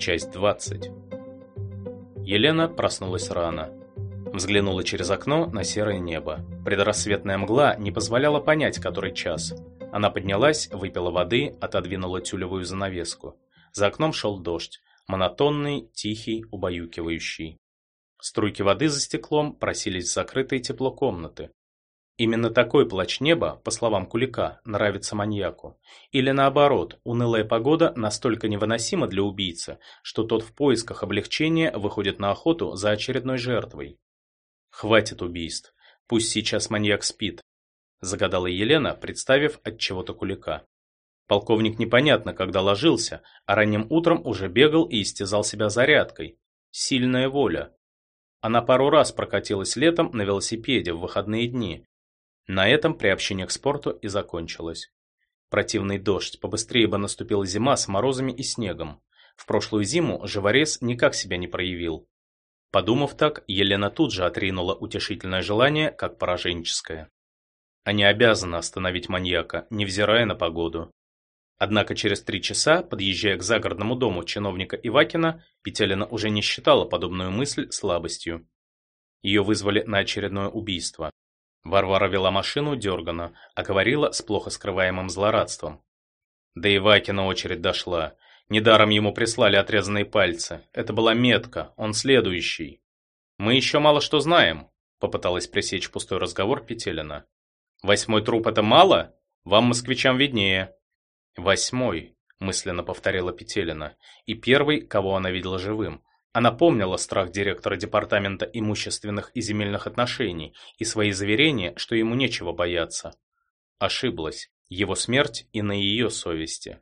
Часть 20. Елена проснулась рано. Взглянула через окно на серое небо. Предрассветная мгла не позволяла понять, который час. Она поднялась, выпила воды, отодвинула тюлевую занавеску. За окном шел дождь, монотонный, тихий, убаюкивающий. Струйки воды за стеклом просились в закрытые тепло комнаты. Именно такой плач неба, по словам Кулика, нравится маньяку. Или наоборот, унылая погода настолько невыносима для убийцы, что тот в поисках облегчения выходит на охоту за очередной жертвой. Хватит убийств. Пусть сейчас маньяк спит, загадала Елена, представив от чего-то Кулика. Полковник непонятно, когда ложился, а ранним утром уже бегал и истязал себя зарядкой. Сильная воля. Она пару раз прокатилась летом на велосипеде в выходные дни, на этом приобщение к спорту и закончилось. Противный дождь, побыстрее бы наступила зима с морозами и снегом. В прошлую зиму живорез никак себя не проявил. Подумав так, Елена тут же отринула утешительное желание, как пораженческое. Они обязаны остановить маньяка, невзирая на погоду. Однако через три часа, подъезжая к загородному дому чиновника Ивакина, Петелина уже не считала подобную мысль слабостью. Ее вызвали на очередное убийство. Варвара вела машину дерганно, а говорила с плохо скрываемым злорадством. Да и Вакина очередь дошла. Недаром ему прислали отрезанные пальцы. Это была метка, он следующий. Мы еще мало что знаем, попыталась пресечь пустой разговор Петелина. Восьмой труп это мало? Вам, москвичам, виднее. Восьмой, мысленно повторила Петелина, и первый, кого она видела живым. Она помнила страх директора департамента имущественных и земельных отношений и свои заверения, что ему нечего бояться. Ошиблась. Его смерть и на ее совести.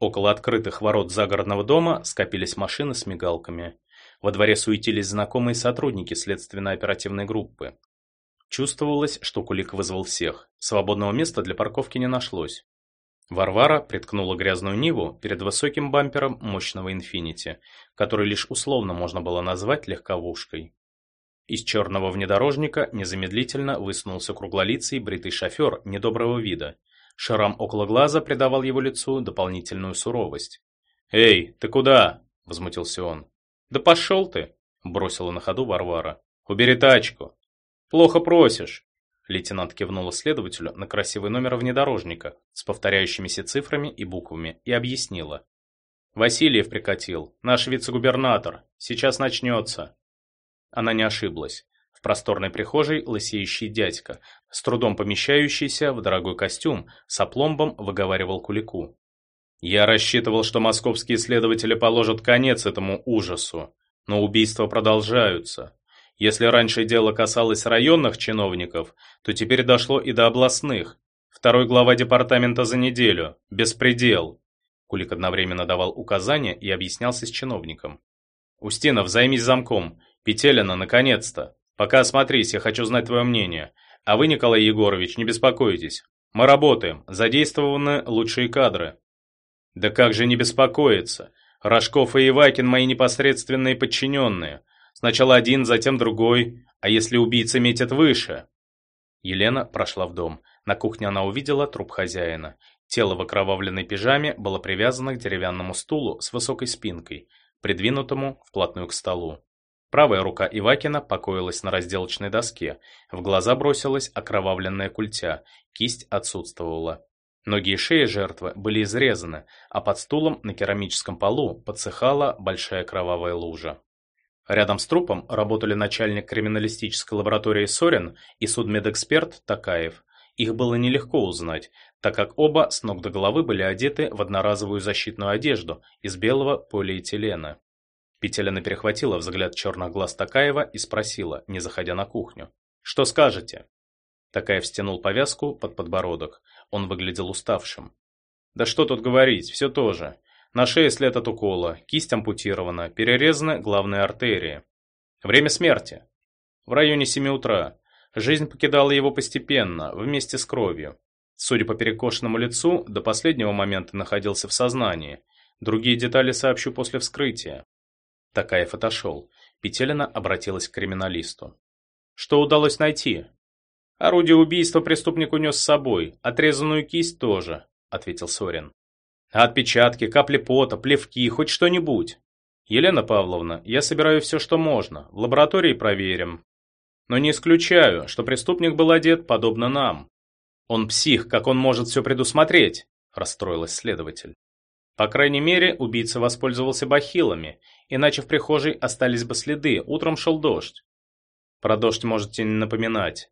Около открытых ворот загородного дома скопились машины с мигалками. Во дворе суетились знакомые сотрудники следственно-оперативной группы. Чувствовалось, что Кулик вызвал всех. Свободного места для парковки не нашлось. Варвара приткнула грязную Ниву перед высоким бампером мощного Инфинити, который лишь условно можно было назвать легковушкой. Из черного внедорожника незамедлительно высунулся круглолицый бритый шофер недоброго вида. Шрам около глаза придавал его лицу дополнительную суровость. «Эй, ты куда?» – возмутился он. «Да пошел ты!» – бросила на ходу Варвара. «Убери тачку!» «Плохо просишь!» Лейтенант кивнул следователю на красивый номер внедорожника с повторяющимися цифрами и буквами и объяснила. «Васильев прикатил, наш вице-губернатор. Сейчас начнется». Она не ошиблась. В просторной прихожей лысеющий дядька, с трудом помещающийся в дорогой костюм, с опломбом выговаривал кулику. «Я рассчитывал, что московские следователи положат конец этому ужасу, но убийства продолжаются. Если раньше дело касалось районных чиновников, то теперь дошло и до областных. Второй глава департамента за неделю. Беспредел. Кулик одновременно давал указания и объяснялся с чиновником. «Устинов, займись замком. Петелина, наконец-то. Пока осмотрись, я хочу знать твое мнение. А вы, Николай Егорович, не беспокойтесь. Мы работаем, задействованы лучшие кадры». «Да как же не беспокоиться? Рожков и Ивакин мои непосредственные подчиненные. Сначала один, затем другой. А если убийца метит выше? Елена прошла в дом. На кухне она увидела труп хозяина. Тело в окровавленной пижаме было привязано к деревянному стулу с высокой спинкой, придвинутому вплотную к столу. Правая рука Ивакина покоилась на разделочной доске. В глаза бросилась окровавленная культя, кисть отсутствовала. Ноги и шея жертвы были изрезаны, а под стулом на керамическом полу подсыхала большая кровавая лужа. Рядом с трупом работали начальник криминалистической лаборатории Сорин и судмедэксперт Такаев. Их было нелегко узнать, так как оба с ног до головы были одеты в одноразовую защитную одежду из белого полиэтилена. Петелина перехватила взгляд черных глаз Такаева и спросила, не заходя на кухню. «Что скажете?» Такаев стянул повязку под подбородок. Он выглядел уставшим. «Да что тут говорить, все то же. На шее след от укола, кисть ампутирована, перерезаны главные артерии. Время смерти. В районе 7 утра. Жизнь покидала его постепенно, вместе с кровью. Судя по перекошенному лицу, до последнего момента находился в сознании. Другие детали сообщу после вскрытия. Такаев отошел. Петелина обратилась к криминалисту. Что удалось найти? Орудие убийства преступник унес с собой, отрезанную кисть тоже, ответил Сорин. Отпечатки, капли пота, плевки, хоть что-нибудь. Елена Павловна, я собираю все, что можно, в лаборатории проверим. Но не исключаю, что преступник был одет подобно нам. Он псих, как он может все предусмотреть? Расстроилась следователь. По крайней мере, убийца воспользовался бахилами, иначе в прихожей остались бы следы, утром шел дождь. Про дождь можете не напоминать.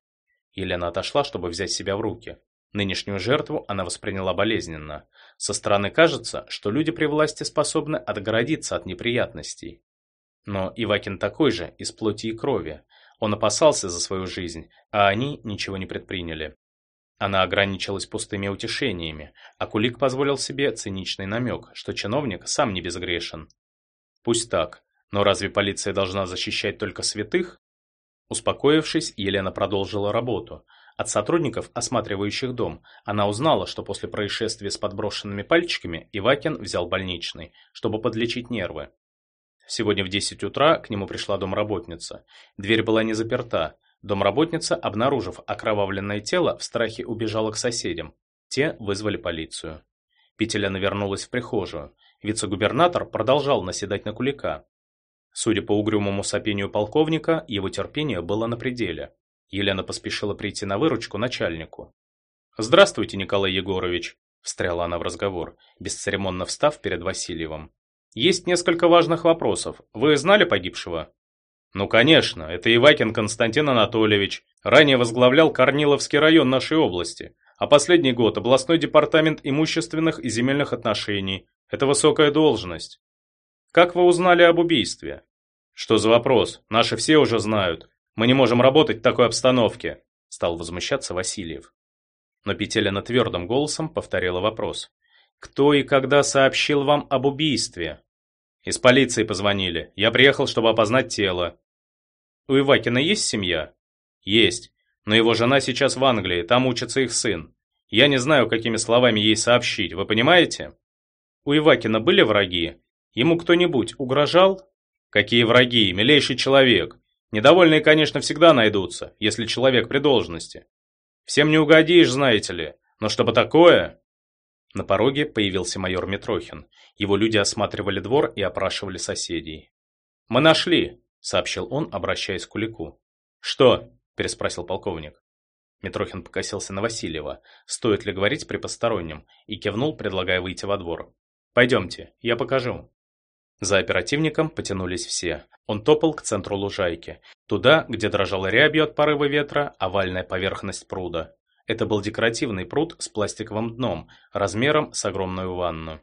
Елена отошла, чтобы взять себя в руки. Нынешнюю жертву она восприняла болезненно. Со стороны кажется, что люди при власти способны отгородиться от неприятностей. Но Ивакин такой же, из плоти и крови. Он опасался за свою жизнь, а они ничего не предприняли. Она ограничилась пустыми утешениями, а Кулик позволил себе циничный намек, что чиновник сам не безгрешен. Пусть так, но разве полиция должна защищать только святых? Успокоившись, Елена продолжила работу. От сотрудников, осматривающих дом, она узнала, что после происшествия с подброшенными пальчиками Ивакин взял больничный, чтобы подлечить нервы. Сегодня в 10 утра к нему пришла домработница. Дверь была не заперта, Домработница, обнаружив окровавленное тело, в страхе убежала к соседям. Те вызвали полицию. Петеляна вернулась в прихожую. Вице-губернатор продолжал наседать на Кулика. Судя по угрюмому сопению полковника, его терпение было на пределе. Елена поспешила прийти на выручку начальнику. «Здравствуйте, Николай Егорович», – встряла она в разговор, бесцеремонно встав перед Васильевым. «Есть несколько важных вопросов. Вы знали погибшего?» Ну, конечно, это Ивакин Константин Анатольевич. Ранее возглавлял Корниловский район нашей области, а последний год областной департамент имущественных и земельных отношений. Это высокая должность. Как вы узнали об убийстве? Что за вопрос? Наши все уже знают. Мы не можем работать в такой обстановке, стал возмущаться Васильев. Но Петелина твердым голосом повторила вопрос. Кто и когда сообщил вам об убийстве? Из полиции позвонили. Я приехал, чтобы опознать тело. У Ивакина есть семья? Есть. Но его жена сейчас в Англии, там учится их сын. Я не знаю, какими словами ей сообщить, вы понимаете? У Ивакина были враги? Ему кто-нибудь угрожал? Какие враги, милейший человек. Недовольные, конечно, всегда найдутся, если человек при должности. Всем не угодишь, знаете ли. Но чтобы такое... На пороге появился майор Митрохин. Его люди осматривали двор и опрашивали соседей. «Мы нашли», — сообщил он, обращаясь к Кулику. «Что?» — переспросил полковник. Митрохин покосился на Васильева, стоит ли говорить при постороннем, и кивнул, предлагая выйти во двор. «Пойдемте, я покажу». За оперативником потянулись все. Он топал к центру лужайки, туда, где дрожала рябью от порыва ветра овальная поверхность пруда. Это был декоративный пруд с пластиковым дном, размером с огромную ванну.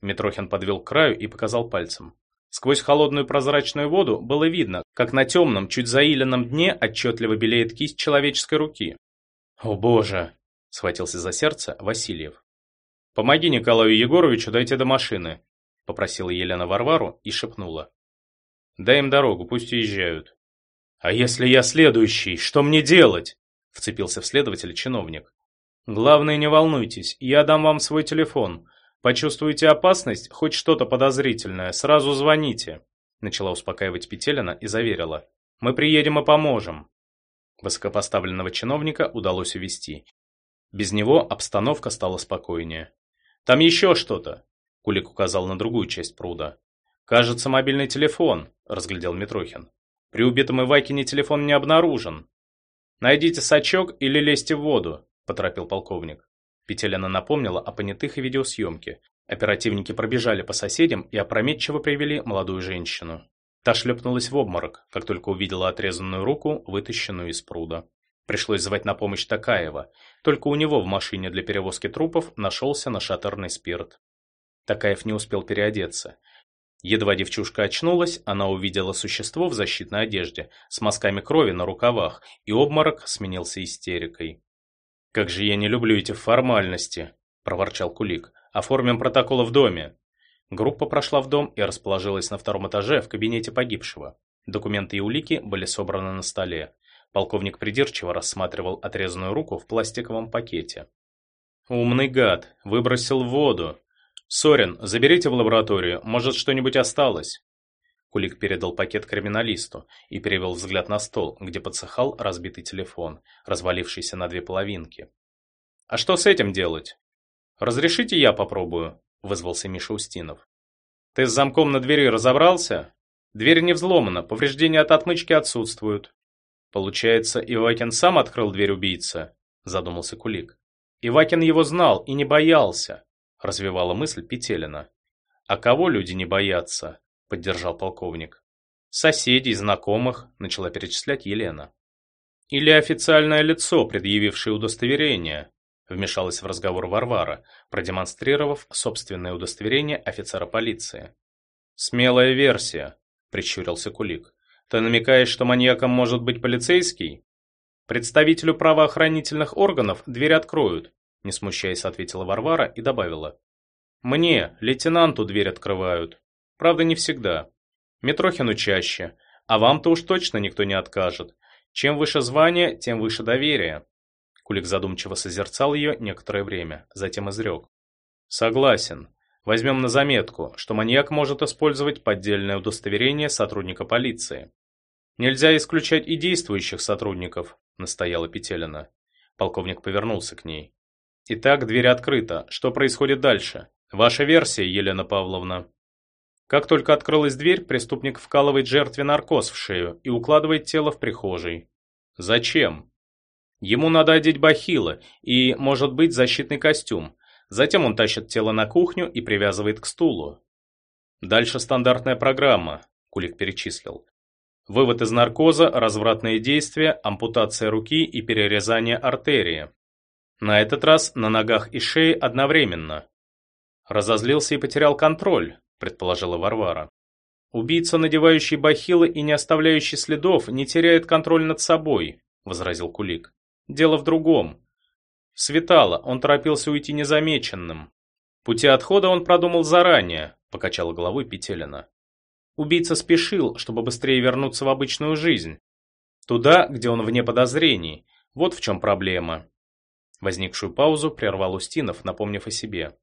Митрохин подвел к краю и показал пальцем. Сквозь холодную прозрачную воду было видно, как на темном, чуть заиленном дне отчетливо белеет кисть человеческой руки. «О боже!» – схватился за сердце Васильев. «Помоги Николаю Егоровичу дойти до машины», – попросила Елена Варвару и шепнула. «Дай им дорогу, пусть уезжают». «А если я следующий, что мне делать?» Вцепился в следователя чиновник. «Главное, не волнуйтесь, я дам вам свой телефон. Почувствуете опасность, хоть что-то подозрительное, сразу звоните». Начала успокаивать Петелина и заверила. «Мы приедем и поможем». Высокопоставленного чиновника удалось увести. Без него обстановка стала спокойнее. «Там еще что-то», — Кулик указал на другую часть пруда. «Кажется, мобильный телефон», — разглядел Митрохин. «При убитом Ивакине телефон не обнаружен». «Найдите сачок или лезьте в воду», – поторопил полковник. Петелина напомнила о понятых и видеосъемке. Оперативники пробежали по соседям и опрометчиво привели молодую женщину. Та шлепнулась в обморок, как только увидела отрезанную руку, вытащенную из пруда. Пришлось звать на помощь Такаева. Только у него в машине для перевозки трупов нашелся нашатырный спирт. Такаев не успел переодеться. Едва девчушка очнулась, она увидела существо в защитной одежде, с мазками крови на рукавах, и обморок сменился истерикой. «Как же я не люблю эти формальности!» – проворчал Кулик. «Оформим протокол в доме!» Группа прошла в дом и расположилась на втором этаже в кабинете погибшего. Документы и улики были собраны на столе. Полковник придирчиво рассматривал отрезанную руку в пластиковом пакете. «Умный гад! Выбросил в воду!» «Сорин, заберите в лабораторию, может, что-нибудь осталось?» Кулик передал пакет криминалисту и перевел взгляд на стол, где подсыхал разбитый телефон, развалившийся на две половинки. «А что с этим делать?» «Разрешите я попробую?» – вызвался Миша Устинов. Ты с замком на двери разобрался? Дверь не взломана, повреждения от отмычки отсутствуют. Получается, Ивакин сам открыл дверь убийца? Задумался Кулик. Ивакин его знал и не боялся, развивала мысль Петелина. А кого люди не боятся? Поддержал полковник. Соседей, знакомых, начала перечислять Елена. Или официальное лицо, предъявившее удостоверение, вмешалась в разговор Варвара, продемонстрировав собственное удостоверение офицера полиции. Смелая версия, прищурился Кулик. Ты намекаешь, что маньяком может быть полицейский? Представителю правоохранительных органов дверь откроют, не смущаясь, ответила Варвара и добавила: Мне, лейтенанту, дверь открывают. Правда, не всегда. Митрохину чаще, а вам-то уж точно никто не откажет. Чем выше звание, тем выше доверие. Кулик задумчиво созерцал ее некоторое время, затем изрек. Согласен. Возьмем на заметку, что маньяк может использовать поддельное удостоверение сотрудника полиции. Нельзя исключать и действующих сотрудников, настояла Петелина. Полковник повернулся к ней. Итак, дверь открыта. Что происходит дальше? Ваша версия, Елена Павловна. Как только открылась дверь, преступник вкалывает жертве наркоз в шею и укладывает тело в прихожей. Зачем? Ему надо одеть бахилы и, может быть, защитный костюм. Затем он тащит тело на кухню и привязывает к стулу. Дальше стандартная программа, Кулик перечислил. Вывод из наркоза, развратные действия, ампутация руки и перерезание артерии. На этот раз на ногах и шее одновременно. Разозлился и потерял контроль, предположила Варвара. Убийца, надевающий бахилы и не оставляющий следов, не теряет контроль над собой, возразил Кулик. Дело в другом. Светало, он торопился уйти незамеченным. Пути отхода он продумал заранее, покачала головой Петелина. Убийца спешил, чтобы быстрее вернуться в обычную жизнь. Туда, где он вне подозрений. Вот в чем проблема. Возникшую паузу прервал Устинов, напомнив о себе.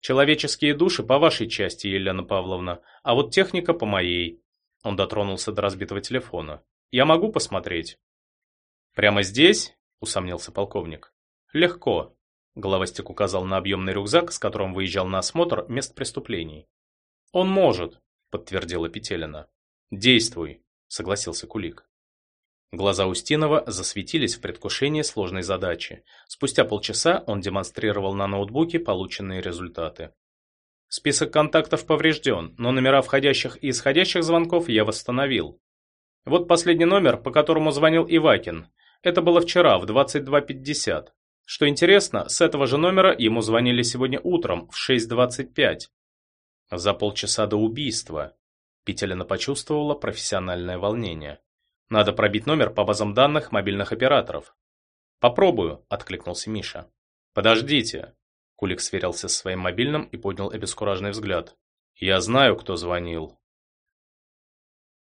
Человеческие души по вашей части, Елена Павловна, а вот техника по моей. Он дотронулся до разбитого телефона. Я могу посмотреть? Прямо здесь? Усомнился полковник. Легко. Головастик указал на объемный рюкзак, с которым выезжал на осмотр мест преступлений. Он может, подтвердила Петелина. Действуй, согласился Кулик. Глаза Устинова засветились в предвкушении сложной задачи. Спустя полчаса он демонстрировал на ноутбуке полученные результаты. Список контактов поврежден, но номера входящих и исходящих звонков я восстановил. Вот последний номер, по которому звонил Ивакин. Это было вчера в 22.50. Что интересно, с этого же номера ему звонили сегодня утром в 6.25. За полчаса до убийства. Петелина почувствовала профессиональное волнение. Надо пробить номер по базам данных мобильных операторов. Попробую, откликнулся Миша. Подождите. Кулик сверился со своим мобильным и поднял обескураженный взгляд. Я знаю, кто звонил.